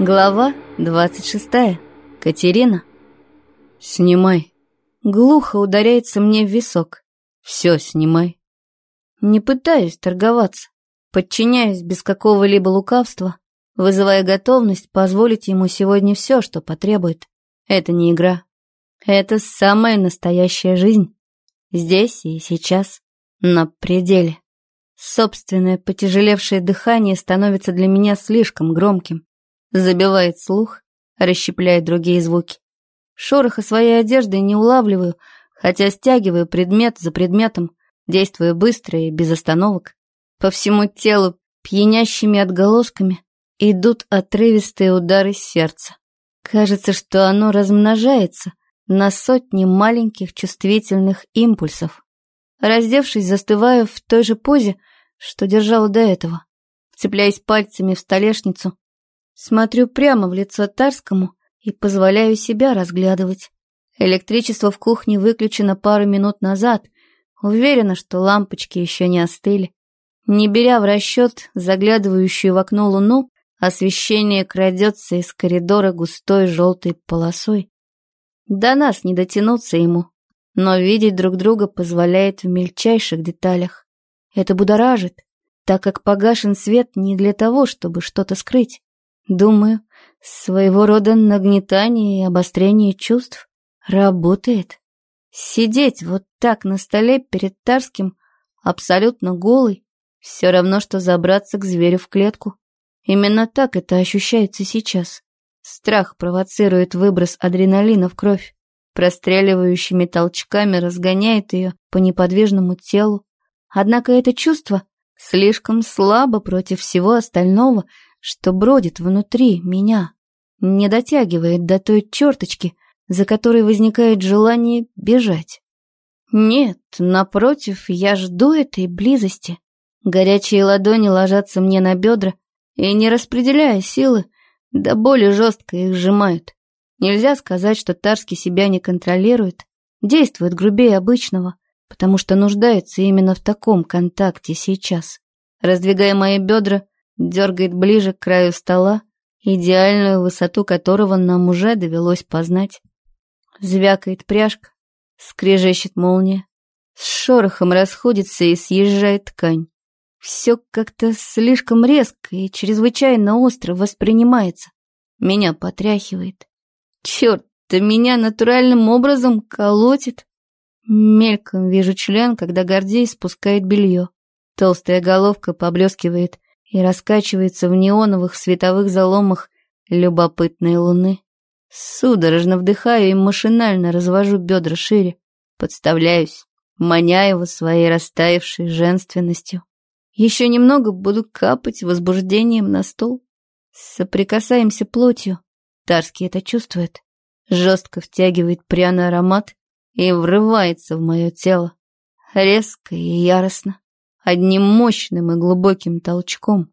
Глава 26. Катерина. «Снимай». Глухо ударяется мне в висок. «Все, снимай». Не пытаюсь торговаться. Подчиняюсь без какого-либо лукавства, вызывая готовность позволить ему сегодня все, что потребует. Это не игра. Это самая настоящая жизнь. Здесь и сейчас. На пределе. Собственное потяжелевшее дыхание становится для меня слишком громким забивает слух, расщепляет другие звуки. Шороха своей одежды не улавливаю, хотя стягиваю предмет за предметом, действуя быстро и без остановок. По всему телу пьянящими отголосками идут отрывистые удары сердца. Кажется, что оно размножается на сотни маленьких чувствительных импульсов. Раздевшись, застываю в той же позе, что держала до этого. Цепляясь пальцами в столешницу, Смотрю прямо в лицо Тарскому и позволяю себя разглядывать. Электричество в кухне выключено пару минут назад. Уверена, что лампочки еще не остыли. Не беря в расчет заглядывающую в окно луну, освещение крадется из коридора густой желтой полосой. До нас не дотянуться ему, но видеть друг друга позволяет в мельчайших деталях. Это будоражит, так как погашен свет не для того, чтобы что-то скрыть. Думаю, своего рода нагнетание и обострение чувств работает. Сидеть вот так на столе перед Тарским, абсолютно голый, все равно, что забраться к зверю в клетку. Именно так это ощущается сейчас. Страх провоцирует выброс адреналина в кровь, простреливающими толчками разгоняет ее по неподвижному телу. Однако это чувство слишком слабо против всего остального — что бродит внутри меня, не дотягивает до той черточки, за которой возникает желание бежать. Нет, напротив, я жду этой близости. Горячие ладони ложатся мне на бедра и, не распределяя силы, да более жестко их сжимают. Нельзя сказать, что Тарский себя не контролирует, действует грубее обычного, потому что нуждается именно в таком контакте сейчас. Раздвигая мои бедра, дергает ближе к краю стола, идеальную высоту которого нам уже довелось познать. Звякает пряжка, скрежещет молния, с шорохом расходится и съезжает ткань. Все как-то слишком резко и чрезвычайно остро воспринимается. Меня потряхивает. Черт, да меня натуральным образом колотит. Мельком вижу член, когда Гордей спускает белье. Толстая головка поблескивает и раскачивается в неоновых световых заломах любопытной луны. Судорожно вдыхаю и машинально развожу бедра шире, подставляюсь, маня его своей растаявшей женственностью. Еще немного буду капать возбуждением на стол. Соприкасаемся плотью. Тарский это чувствует. Жестко втягивает пряный аромат и врывается в мое тело. Резко и яростно одним мощным и глубоким толчком.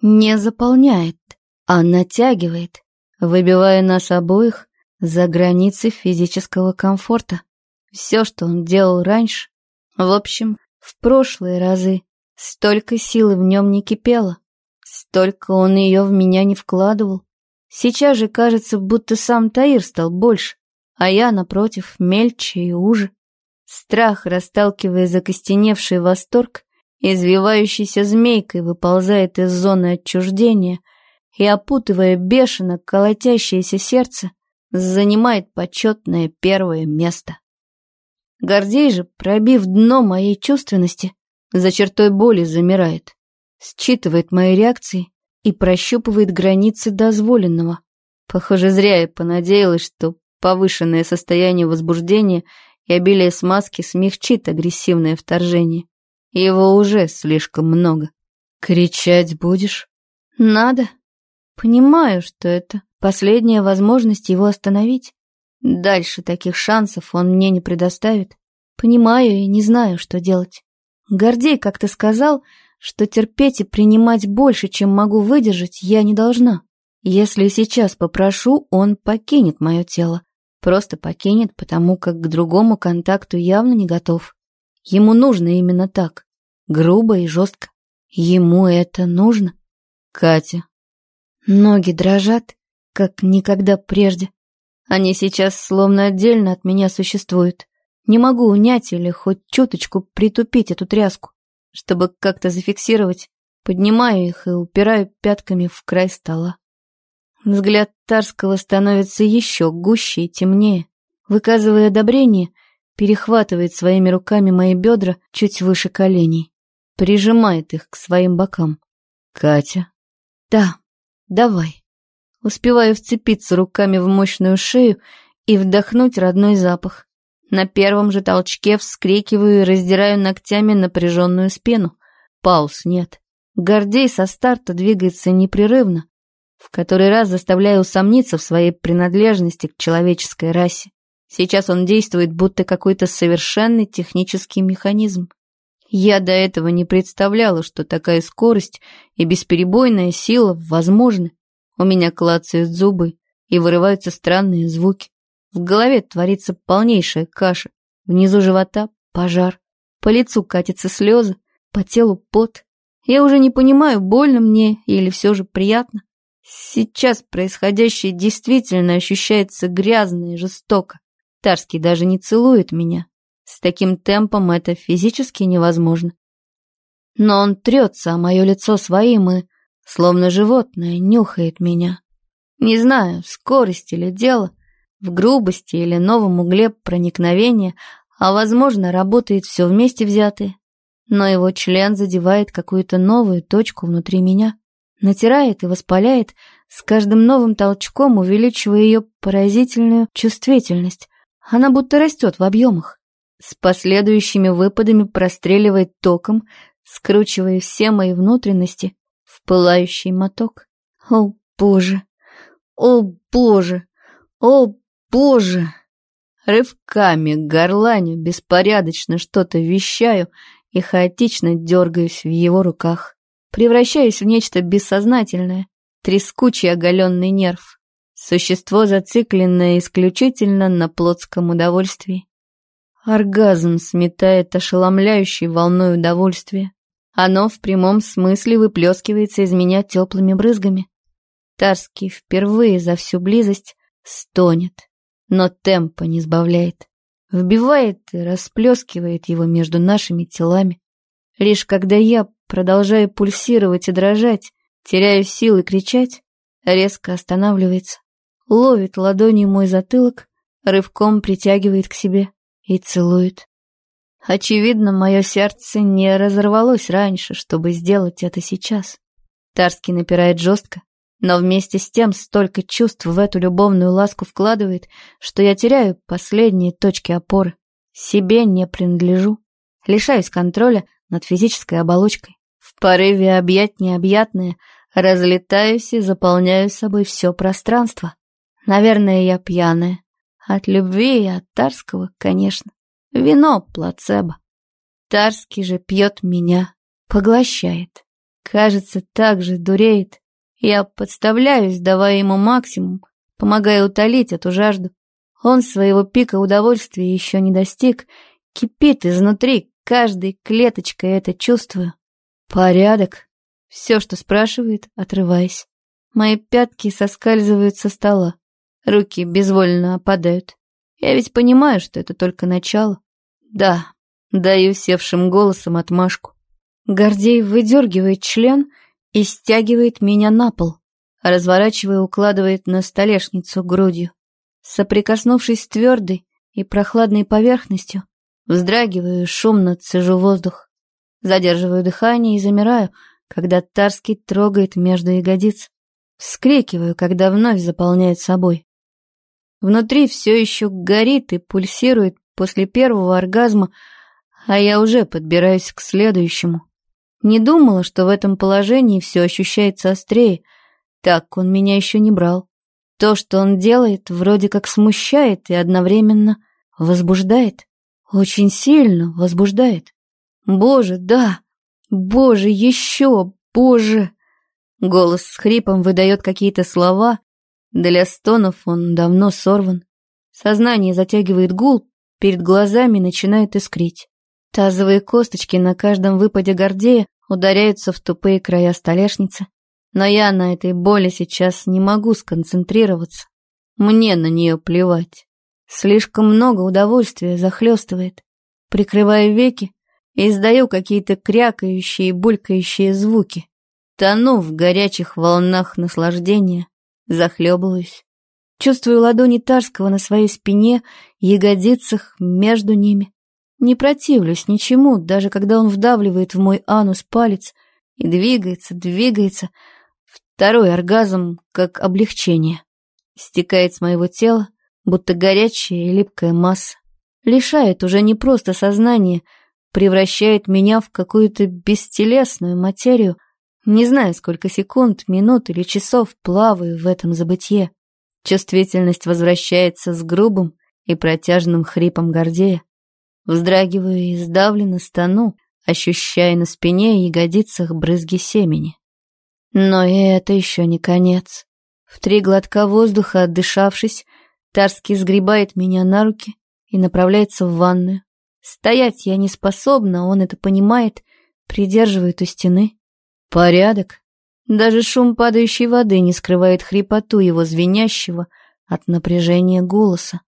Не заполняет, а натягивает, выбивая нас обоих за границы физического комфорта. Все, что он делал раньше, в общем, в прошлые разы, столько силы в нем не кипело, столько он ее в меня не вкладывал. Сейчас же кажется, будто сам Таир стал больше, а я, напротив, мельче и уже. Страх, расталкивая закостеневший восторг, извивающейся змейкой выползает из зоны отчуждения и, опутывая бешено колотящееся сердце, занимает почетное первое место. Гордей же, пробив дно моей чувственности, за чертой боли замирает, считывает мои реакции и прощупывает границы дозволенного. Похоже, зря я понадеялась, что повышенное состояние возбуждения и обилие смазки смягчит агрессивное вторжение. Его уже слишком много. Кричать будешь? Надо. Понимаю, что это последняя возможность его остановить. Дальше таких шансов он мне не предоставит. Понимаю и не знаю, что делать. Гордей как-то сказал, что терпеть и принимать больше, чем могу выдержать, я не должна. Если сейчас попрошу, он покинет мое тело. Просто покинет, потому как к другому контакту явно не готов. Ему нужно именно так. Грубо и жестко. Ему это нужно. Катя. Ноги дрожат, как никогда прежде. Они сейчас словно отдельно от меня существуют. Не могу унять или хоть чуточку притупить эту тряску. Чтобы как-то зафиксировать, поднимаю их и упираю пятками в край стола. Взгляд Тарского становится еще гуще и темнее. Выказывая одобрение, перехватывает своими руками мои бедра чуть выше коленей. Прижимает их к своим бокам. «Катя?» «Да, давай». Успеваю вцепиться руками в мощную шею и вдохнуть родной запах. На первом же толчке вскрикиваю и раздираю ногтями напряженную спину. Пауз нет. Гордей со старта двигается непрерывно, в который раз заставляю усомниться в своей принадлежности к человеческой расе. Сейчас он действует будто какой-то совершенный технический механизм. Я до этого не представляла, что такая скорость и бесперебойная сила возможны. У меня клацают зубы и вырываются странные звуки. В голове творится полнейшая каша. Внизу живота пожар. По лицу катятся слезы, по телу пот. Я уже не понимаю, больно мне или все же приятно. Сейчас происходящее действительно ощущается грязно и жестоко. Тарский даже не целует меня. С таким темпом это физически невозможно. Но он трется о мое лицо своим и словно животное, нюхает меня. Не знаю, в скорости ли дело, в грубости или новом угле проникновения, а, возможно, работает все вместе взятое. Но его член задевает какую-то новую точку внутри меня, натирает и воспаляет, с каждым новым толчком увеличивая ее поразительную чувствительность. Она будто растет в объемах. С последующими выпадами простреливает током, скручивая все мои внутренности пылающий моток. О, боже! О, боже! О, боже! Рывками, горланю, беспорядочно что-то вещаю и хаотично дергаюсь в его руках. Превращаюсь в нечто бессознательное, трескучий оголенный нерв. Существо, зацикленное исключительно на плотском удовольствии. Оргазм сметает ошеломляющей волной удовольствия. Оно в прямом смысле выплескивается из меня теплыми брызгами. Тарский впервые за всю близость стонет, но темпа не сбавляет. Вбивает и расплескивает его между нашими телами. Лишь когда я продолжаю пульсировать и дрожать, теряю силы кричать, резко останавливается, ловит ладонью мой затылок, рывком притягивает к себе и целует. Очевидно, мое сердце не разорвалось раньше, чтобы сделать это сейчас. Тарский напирает жестко, но вместе с тем столько чувств в эту любовную ласку вкладывает, что я теряю последние точки опоры. Себе не принадлежу. Лишаюсь контроля над физической оболочкой. В порыве объять необъятное разлетаюсь и заполняю собой все пространство. Наверное, я пьяная. От любви и от Тарского, конечно. Вино плацебо. Тарский же пьет меня, поглощает. Кажется, так же дуреет. Я подставляюсь, давая ему максимум, помогая утолить эту жажду. Он своего пика удовольствия еще не достиг, кипит изнутри, каждой клеточкой это чувствую. Порядок. Все, что спрашивает, отрываясь. Мои пятки соскальзывают со стола. Руки безвольно опадают. Я ведь понимаю, что это только начало. Да, даю севшим голосом отмашку. Гордей выдергивает член и стягивает меня на пол, разворачивая укладывает на столешницу грудью. Соприкоснувшись с твердой и прохладной поверхностью, вздрагиваю, шумно цежу воздух. Задерживаю дыхание и замираю, когда Тарский трогает между ягодиц. Вскрикиваю, когда вновь заполняет собой. Внутри все еще горит и пульсирует после первого оргазма, а я уже подбираюсь к следующему. Не думала, что в этом положении все ощущается острее. Так он меня еще не брал. То, что он делает, вроде как смущает и одновременно возбуждает. Очень сильно возбуждает. Боже, да! Боже, еще! Боже! Голос с хрипом выдает какие-то слова. Для стонов он давно сорван. Сознание затягивает гул, Перед глазами начинает искрить. Тазовые косточки на каждом выпаде гордея ударяются в тупые края столешницы. Но я на этой боли сейчас не могу сконцентрироваться. Мне на нее плевать. Слишком много удовольствия захлестывает. Прикрываю веки и издаю какие-то крякающие и булькающие звуки. Тону в горячих волнах наслаждения, захлебываюсь. Чувствую ладони Тарского на своей спине, ягодицах, между ними. Не противлюсь ничему, даже когда он вдавливает в мой анус палец и двигается, двигается. Второй оргазм, как облегчение, стекает с моего тела, будто горячая и липкая масса. Лишает уже не просто сознания, превращает меня в какую-то бестелесную материю. Не знаю, сколько секунд, минут или часов плаваю в этом забытье. Чувствительность возвращается с грубым и протяжным хрипом Гордея. Вздрагиваю и сдавленно стану, ощущая на спине и ягодицах брызги семени. Но и это еще не конец. В три глотка воздуха отдышавшись, Тарский сгребает меня на руки и направляется в ванную. Стоять я не способна, он это понимает, придерживает у стены. Порядок. Даже шум падающей воды не скрывает хрипоту его звенящего от напряжения голоса.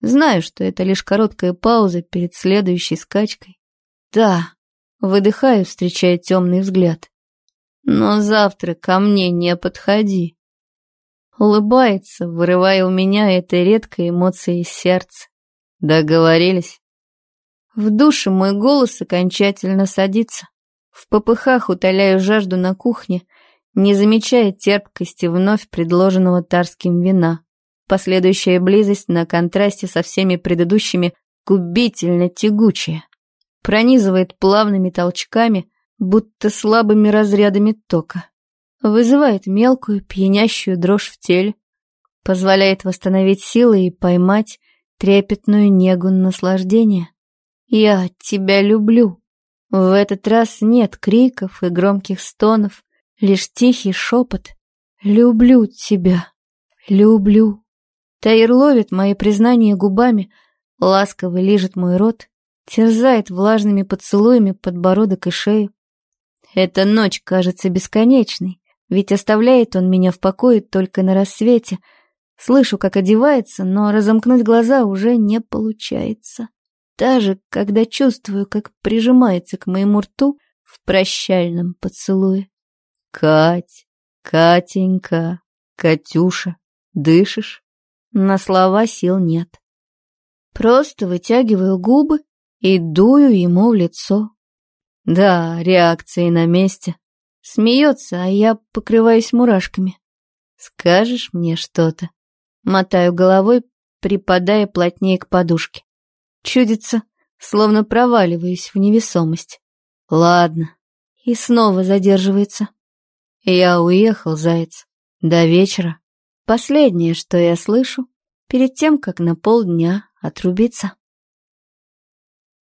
Знаю, что это лишь короткая пауза перед следующей скачкой. Да, выдыхаю, встречая темный взгляд. Но завтра ко мне не подходи. Улыбается, вырывая у меня этой редкой эмоции из сердца. Договорились. В душе мой голос окончательно садится. В попыхах утоляю жажду на кухне, не замечая терпкости вновь предложенного тарским вина. Последующая близость на контрасте со всеми предыдущими губительно тягучая. Пронизывает плавными толчками, будто слабыми разрядами тока. Вызывает мелкую, пьянящую дрожь в теле. Позволяет восстановить силы и поймать трепетную негу наслаждения. «Я тебя люблю». В этот раз нет криков и громких стонов, лишь тихий шепот. «Люблю тебя, люблю». Таир ловит мои признания губами, ласково лижет мой рот, терзает влажными поцелуями подбородок и шею. Эта ночь кажется бесконечной, ведь оставляет он меня в покое только на рассвете. Слышу, как одевается, но разомкнуть глаза уже не получается. Даже когда чувствую, как прижимается к моему рту в прощальном поцелуе. «Кать, Катенька, Катюша, дышишь?» На слова сил нет. Просто вытягиваю губы и дую ему в лицо. Да, реакции на месте. Смеется, а я покрываюсь мурашками. Скажешь мне что-то? Мотаю головой, припадая плотнее к подушке. Чудится, словно проваливаюсь в невесомость. Ладно. И снова задерживается. Я уехал, заяц. До вечера. Последнее, что я слышу, перед тем, как на полдня отрубиться.